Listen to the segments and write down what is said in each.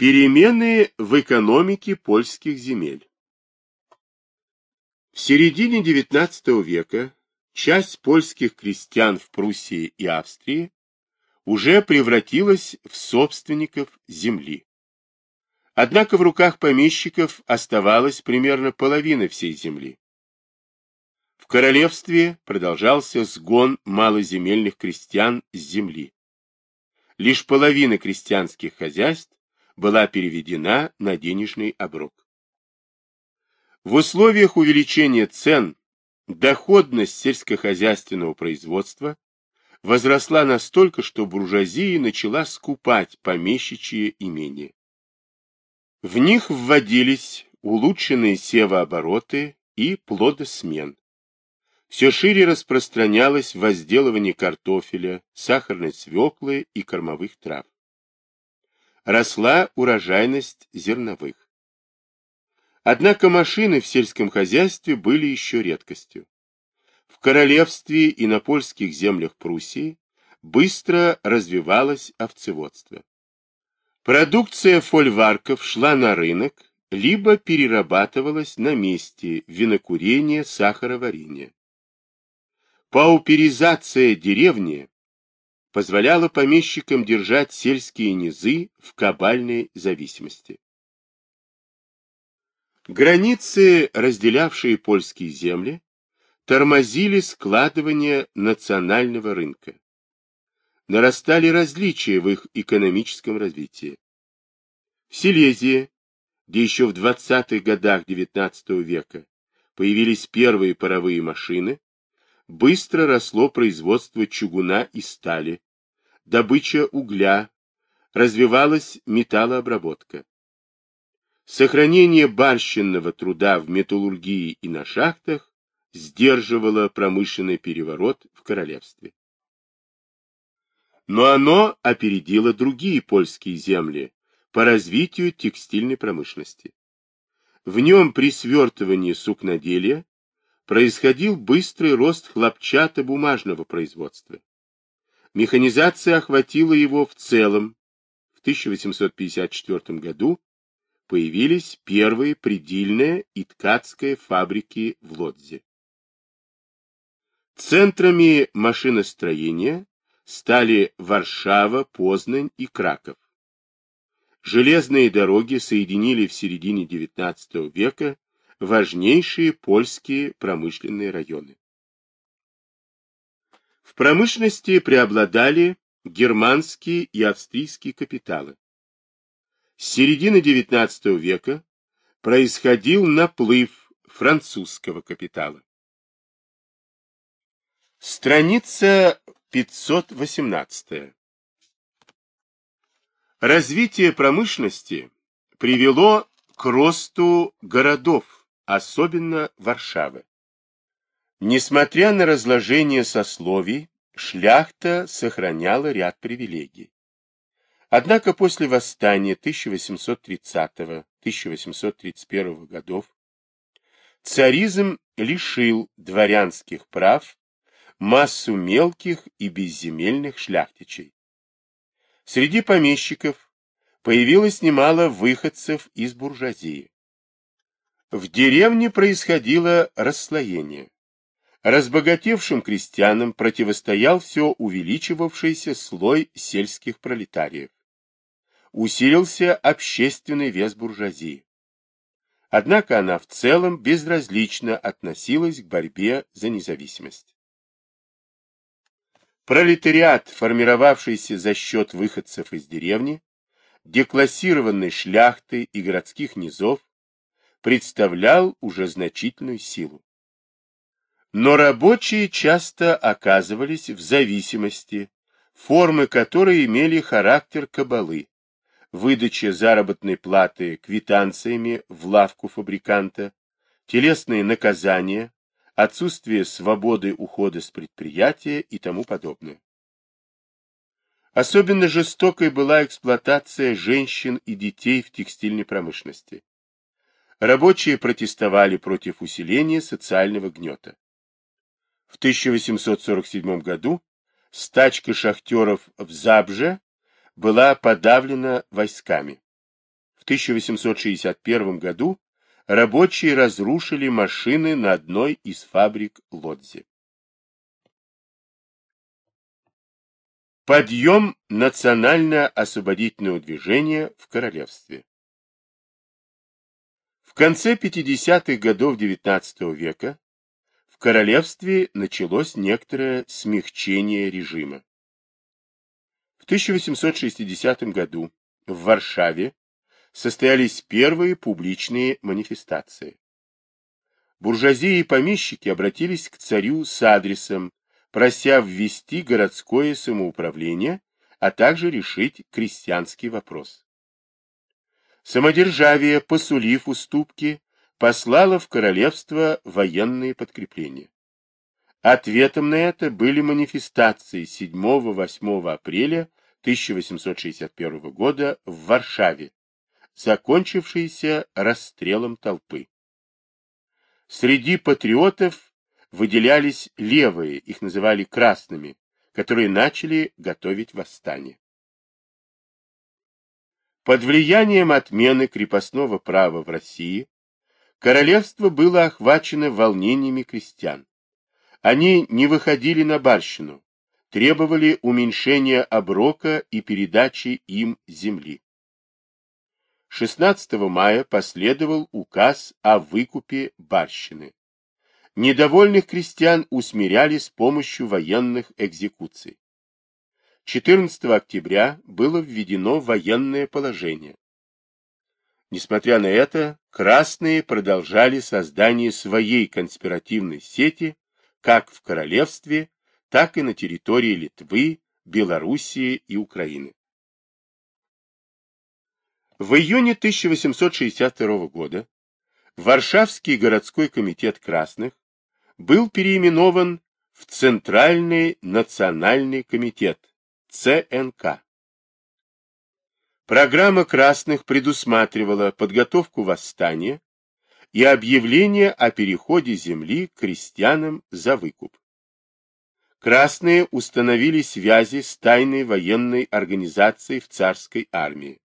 Перемены в экономике польских земель. В середине XIX века часть польских крестьян в Пруссии и Австрии уже превратилась в собственников земли. Однако в руках помещиков оставалась примерно половина всей земли. В королевстве продолжался сгон малоземельных крестьян с земли. Лишь половина крестьянских хозяйств была переведена на денежный оброк. В условиях увеличения цен доходность сельскохозяйственного производства возросла настолько, что буржуазия начала скупать помещичьи имения. В них вводились улучшенные севообороты и плодосмен. Все шире распространялось возделывание картофеля, сахарной свеклы и кормовых трав росла урожайность зерновых. Однако машины в сельском хозяйстве были еще редкостью. В королевстве и на польских землях Пруссии быстро развивалось овцеводство. Продукция фольварков шла на рынок, либо перерабатывалась на месте винокурения, сахароварения. Пауперизация деревни позволяло помещикам держать сельские низы в кабальной зависимости. Границы, разделявшие польские земли, тормозили складывание национального рынка. Нарастали различия в их экономическом развитии. В Силезии, где еще в 20-х годах XIX века появились первые паровые машины, быстро росло производство чугуна и стали, добыча угля, развивалась металлообработка. Сохранение барщинного труда в металлургии и на шахтах сдерживало промышленный переворот в королевстве. Но оно опередило другие польские земли по развитию текстильной промышленности. В нем при свертывании сукноделия происходил быстрый рост хлопчатобумажного производства. Механизация охватила его в целом. В 1854 году появились первые предельные и ткацкие фабрики в Лодзе. Центрами машиностроения стали Варшава, Познань и Краков. Железные дороги соединили в середине XIX века важнейшие польские промышленные районы. В промышленности преобладали германские и австрийские капиталы. С середины XIX века происходил наплыв французского капитала. Страница 518. Развитие промышленности привело к росту городов, особенно Варшавы. Несмотря на разложение сословий, шляхта сохраняла ряд привилегий. Однако после восстания 1830-1831 годов царизм лишил дворянских прав массу мелких и безземельных шляхтичей. Среди помещиков появилось немало выходцев из буржуазии. В деревне происходило расслоение. Разбогатевшим крестьянам противостоял все увеличивавшийся слой сельских пролетариев. Усилился общественный вес буржуазии. Однако она в целом безразлично относилась к борьбе за независимость. Пролетариат, формировавшийся за счет выходцев из деревни, деклассированной шляхты и городских низов, представлял уже значительную силу. Но рабочие часто оказывались в зависимости, формы которой имели характер кабалы, выдача заработной платы квитанциями в лавку фабриканта, телесные наказания, отсутствие свободы ухода с предприятия и тому подобное. Особенно жестокой была эксплуатация женщин и детей в текстильной промышленности. Рабочие протестовали против усиления социального гнета. В 1847 году стачка шахтеров в Забже была подавлена войсками. 1861 году рабочие разрушили машины на одной из фабрик Лодзи. Подъем национально-освободительного движения в королевстве. Конце 50-х годов XIX века в королевстве началось некоторое смягчение режима. В 1860 году в Варшаве состоялись первые публичные манифестации. Буржуазии и помещики обратились к царю с адресом, прося ввести городское самоуправление, а также решить крестьянский вопрос. Самодержавие, посулив уступки, послало в королевство военные подкрепления. Ответом на это были манифестации 7-8 апреля 1861 года в Варшаве, закончившиеся расстрелом толпы. Среди патриотов выделялись левые, их называли красными, которые начали готовить восстание. Под влиянием отмены крепостного права в России королевство было охвачено волнениями крестьян. Они не выходили на барщину, требовали уменьшения оброка и передачи им земли. 16 мая последовал указ о выкупе барщины. Недовольных крестьян усмиряли с помощью военных экзекуций. 14 октября было введено военное положение. Несмотря на это, красные продолжали создание своей конспиративной сети как в королевстве, так и на территории Литвы, Белоруссии и Украины. В июне 1862 года Варшавский городской комитет красных был переименован в Центральный национальный комитет ЦНК. Программа красных предусматривала подготовку восстания и объявление о переходе земли крестьянам за выкуп. Красные установили связи с тайной военной организацией в царской армии.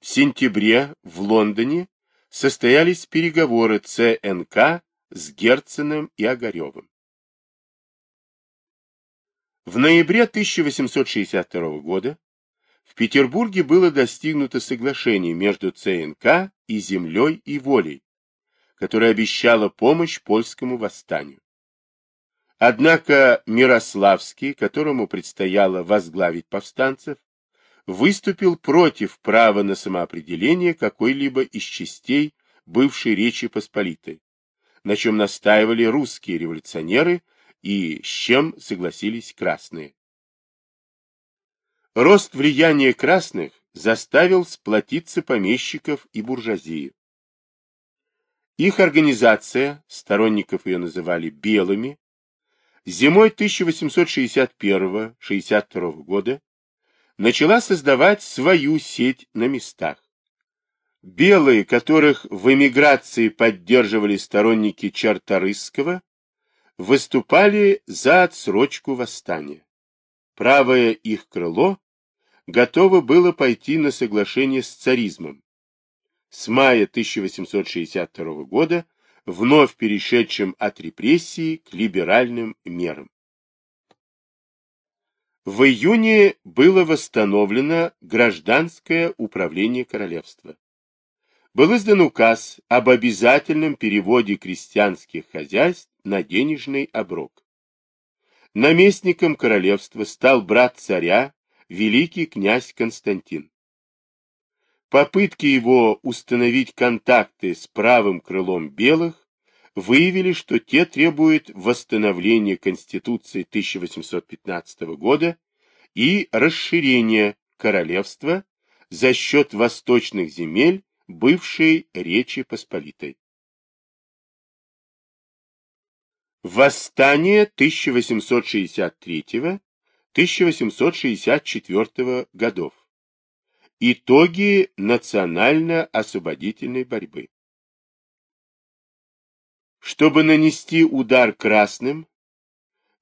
В сентябре в Лондоне состоялись переговоры ЦНК с Герценом и Огаревым. В ноябре 1862 года в Петербурге было достигнуто соглашение между ЦНК и землей и волей, которое обещало помощь польскому восстанию. Однако Мирославский, которому предстояло возглавить повстанцев, выступил против права на самоопределение какой-либо из частей бывшей Речи Посполитой, на чем настаивали русские революционеры и с чем согласились красные. Рост влияния красных заставил сплотиться помещиков и буржуазии. Их организация, сторонников ее называли белыми, зимой 1861-62 года начала создавать свою сеть на местах. Белые, которых в эмиграции поддерживали сторонники Чарторысского, выступали за отсрочку восстания. Правое их крыло готово было пойти на соглашение с царизмом. С мая 1862 года вновь перешедшим от репрессий к либеральным мерам. В июне было восстановлено гражданское управление королевства. Был издан указ об обязательном переводе крестьянских хозяйств на денежный оброк. Наместником королевства стал брат царя великий князь Константин. Попытки его установить контакты с правым крылом белых выявили, что те требуют восстановления Конституции 1815 года и расширения королевства за счет восточных земель бывшей Речи Посполитой. Восстание 1863 1864 годов. Итоги национально-освободительной борьбы. Чтобы нанести удар красным,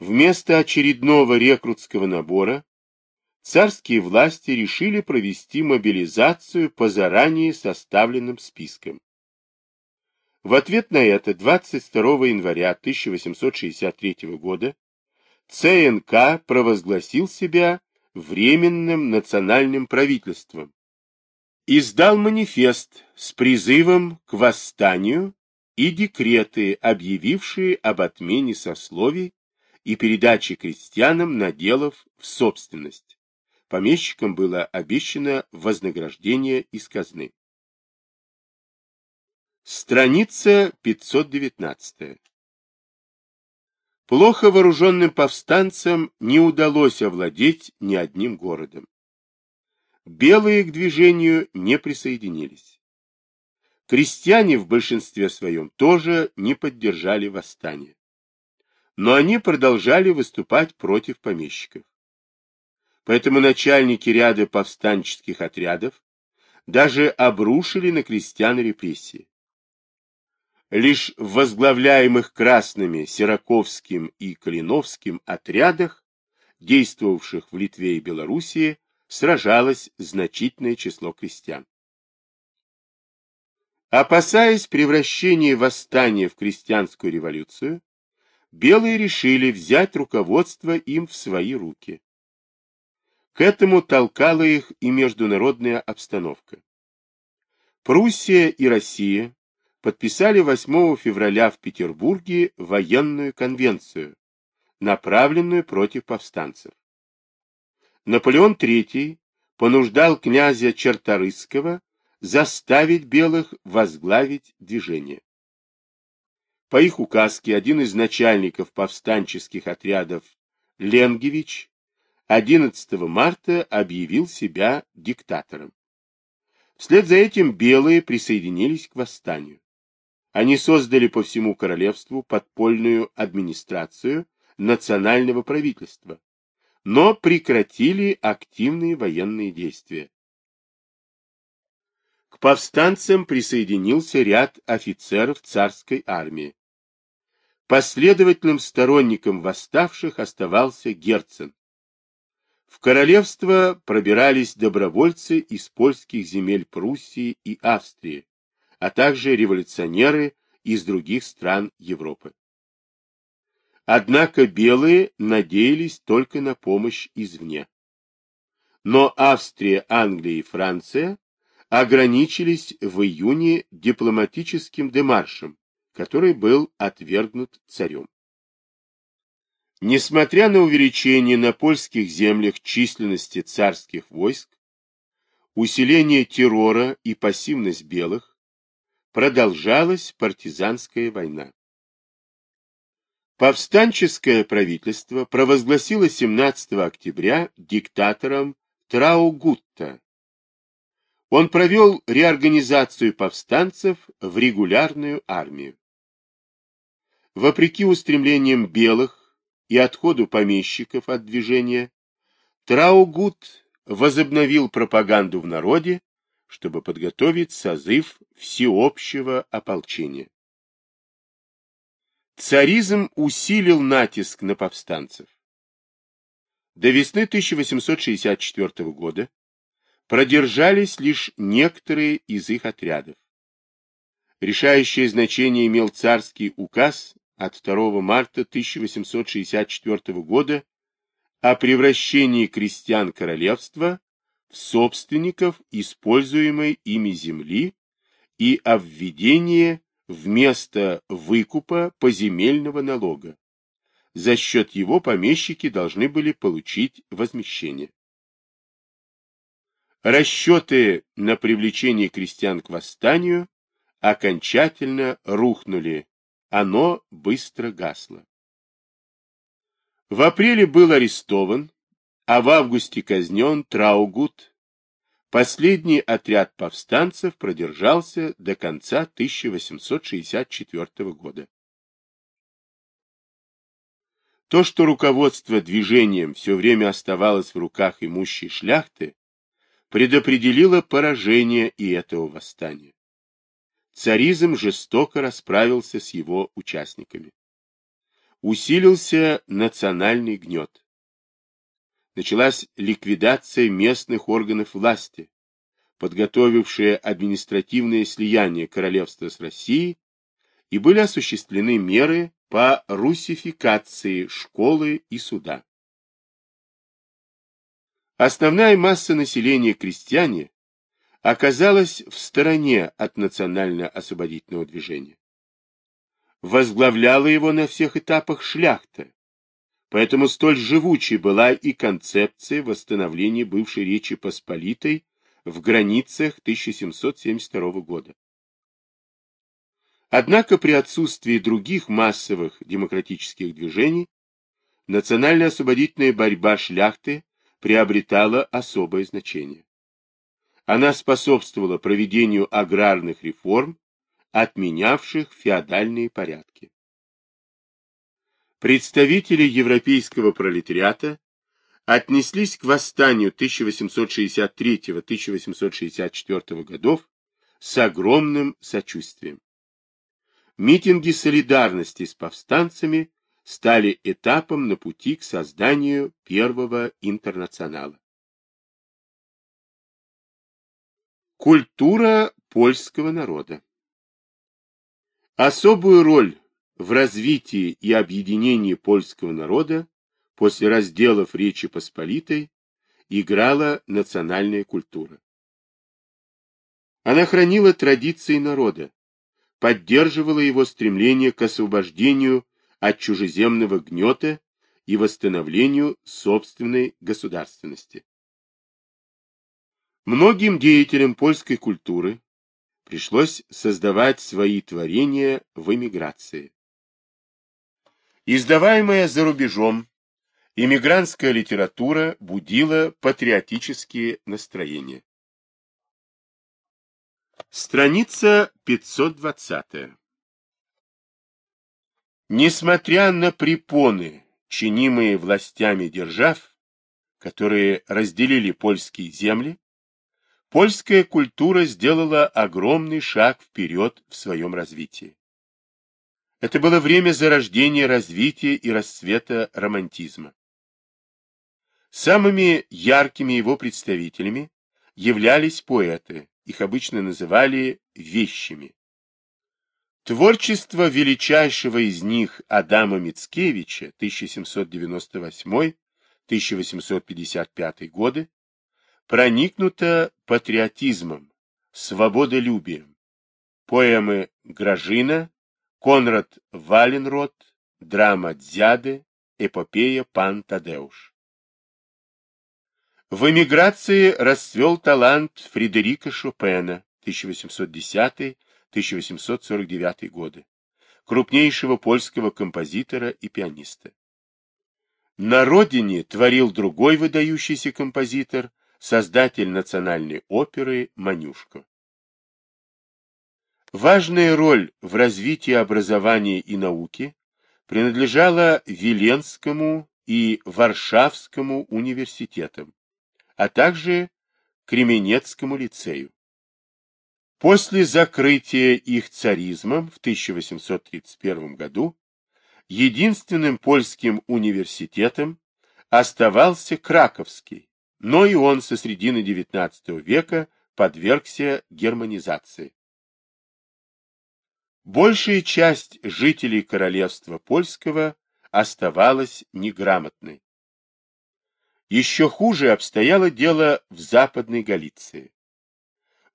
вместо очередного рекрутского набора царские власти решили провести мобилизацию по заранее составленным спискам. В ответ на это 22 января 1863 года ЦНК провозгласил себя Временным национальным правительством, издал манифест с призывом к восстанию и декреты, объявившие об отмене сословий и передаче крестьянам наделов в собственность. Помещикам было обещано вознаграждение из казны. Страница 519. Плохо вооруженным повстанцам не удалось овладеть ни одним городом. Белые к движению не присоединились. Крестьяне в большинстве своем тоже не поддержали восстание. Но они продолжали выступать против помещиков. Поэтому начальники ряда повстанческих отрядов даже обрушили на крестьян репрессии. Лишь в возглавляемых красными Сираковским и Калиновским отрядах, действовавших в Литве и Белоруссии, сражалось значительное число крестьян. Опасаясь превращения восстания в крестьянскую революцию, белые решили взять руководство им в свои руки. К этому толкала их и международная обстановка. Пруссия и Россия подписали 8 февраля в Петербурге военную конвенцию, направленную против повстанцев. Наполеон III понуждал князя Черторысского заставить белых возглавить движение. По их указке один из начальников повстанческих отрядов Ленгевич 11 марта объявил себя диктатором. Вслед за этим белые присоединились к восстанию. Они создали по всему королевству подпольную администрацию национального правительства, но прекратили активные военные действия. К повстанцам присоединился ряд офицеров царской армии. Последовательным сторонником восставших оставался Герцен. В королевство пробирались добровольцы из польских земель Пруссии и Австрии, а также революционеры из других стран Европы. Однако белые надеялись только на помощь извне. Но Австрия, Англия и Франция ограничились в июне дипломатическим демаршем, который был отвергнут царем. Несмотря на увеличение на польских землях численности царских войск, усиление террора и пассивность белых, продолжалась партизанская война. Повстанческое правительство провозгласило 17 октября диктатором Траугутта. Он провел реорганизацию повстанцев в регулярную армию. Вопреки устремлениям белых и отходу помещиков от движения, Траугут возобновил пропаганду в народе чтобы подготовить созыв всеобщего ополчения. Царизм усилил натиск на повстанцев. До весны 1864 года продержались лишь некоторые из их отрядов. Решающее значение имел царский указ от 2 марта 1864 года о превращении крестьян королевства собственников используемой ими земли и о введении вместо выкупа поземельного налога. За счет его помещики должны были получить возмещение. Расчеты на привлечение крестьян к восстанию окончательно рухнули, оно быстро гасло. В апреле был арестован а в августе казнен Траугут. Последний отряд повстанцев продержался до конца 1864 года. То, что руководство движением все время оставалось в руках имущей шляхты, предопределило поражение и этого восстания. Царизм жестоко расправился с его участниками. Усилился национальный гнет. Началась ликвидация местных органов власти, подготовившая административное слияние королевства с Россией, и были осуществлены меры по русификации школы и суда. Основная масса населения крестьяне оказалась в стороне от национально-освободительного движения. Возглавляла его на всех этапах шляхта, поэтому столь живучей была и концепция восстановления бывшей Речи Посполитой в границах 1772 года. Однако при отсутствии других массовых демократических движений национально-освободительная борьба шляхты приобретала особое значение. Она способствовала проведению аграрных реформ, отменявших феодальные порядки. Представители европейского пролетариата отнеслись к восстанию 1863-1864 годов с огромным сочувствием. Митинги солидарности с повстанцами стали этапом на пути к созданию первого интернационала. Культура польского народа Особую роль в развитии и объединении польского народа после разделов Речи Посполитой играла национальная культура. Она хранила традиции народа, поддерживала его стремление к освобождению от чужеземного гнета и восстановлению собственной государственности. Многим деятелям польской культуры пришлось создавать свои творения в эмиграции. Издаваемая за рубежом, иммигрантская литература будила патриотические настроения. Страница 520. Несмотря на препоны, чинимые властями держав, которые разделили польские земли, польская культура сделала огромный шаг вперед в своем развитии. Это было время зарождения, развития и расцвета романтизма. Самыми яркими его представителями являлись поэты, их обычно называли вещами. Творчество величайшего из них Адама Мицкевича 1798-1855 годы проникнуто патриотизмом, свободолюбием. Поэмы Гражина, Конрад Валенрот, драма Дзяды, эпопея Пан Тадеуш. В эмиграции расцвел талант Фредерика Шопена 1810-1849 годы, крупнейшего польского композитора и пианиста. На родине творил другой выдающийся композитор, создатель национальной оперы Манюшко. Важная роль в развитии образования и науки принадлежала Виленскому и Варшавскому университетам, а также Кременецкому лицею. После закрытия их царизмом в 1831 году единственным польским университетом оставался Краковский, но и он со средины XIX века подвергся германизации. Большая часть жителей королевства польского оставалась неграмотной. Еще хуже обстояло дело в Западной Галиции.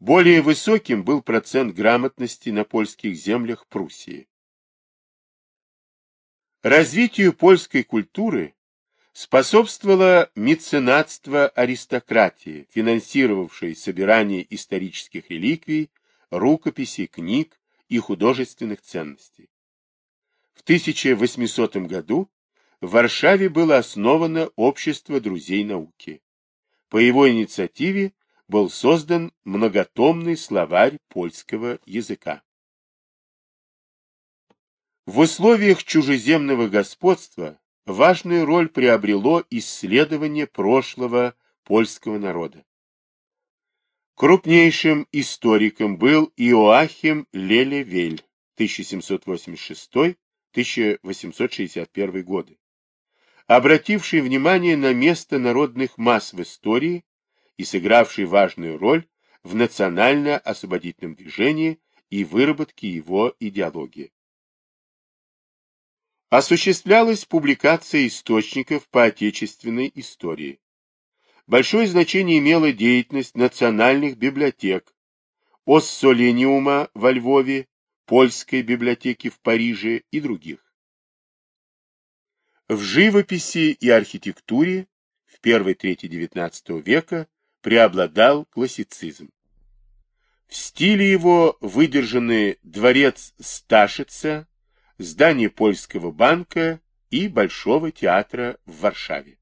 Более высоким был процент грамотности на польских землях Пруссии. Развитию польской культуры способствовало меценатство аристократии, финансировавшей собирание исторических реликвий, рукописей, книг и художественных ценностей. В 1800 году в Варшаве было основано Общество друзей науки. По его инициативе был создан многотомный словарь польского языка. В условиях чужеземного господства важную роль приобрело исследование прошлого польского народа. Крупнейшим историком был Иоахим Лелевель 1786-1861 годы обративший внимание на место народных масс в истории и сыгравший важную роль в национально-освободительном движении и выработке его идеологии. Осуществлялась публикация источников по отечественной истории. Большое значение имела деятельность национальных библиотек, Оссолениума во Львове, Польской библиотеки в Париже и других. В живописи и архитектуре в первой трети XIX века преобладал классицизм. В стиле его выдержаны дворец Сташица, здание Польского банка и Большого театра в Варшаве.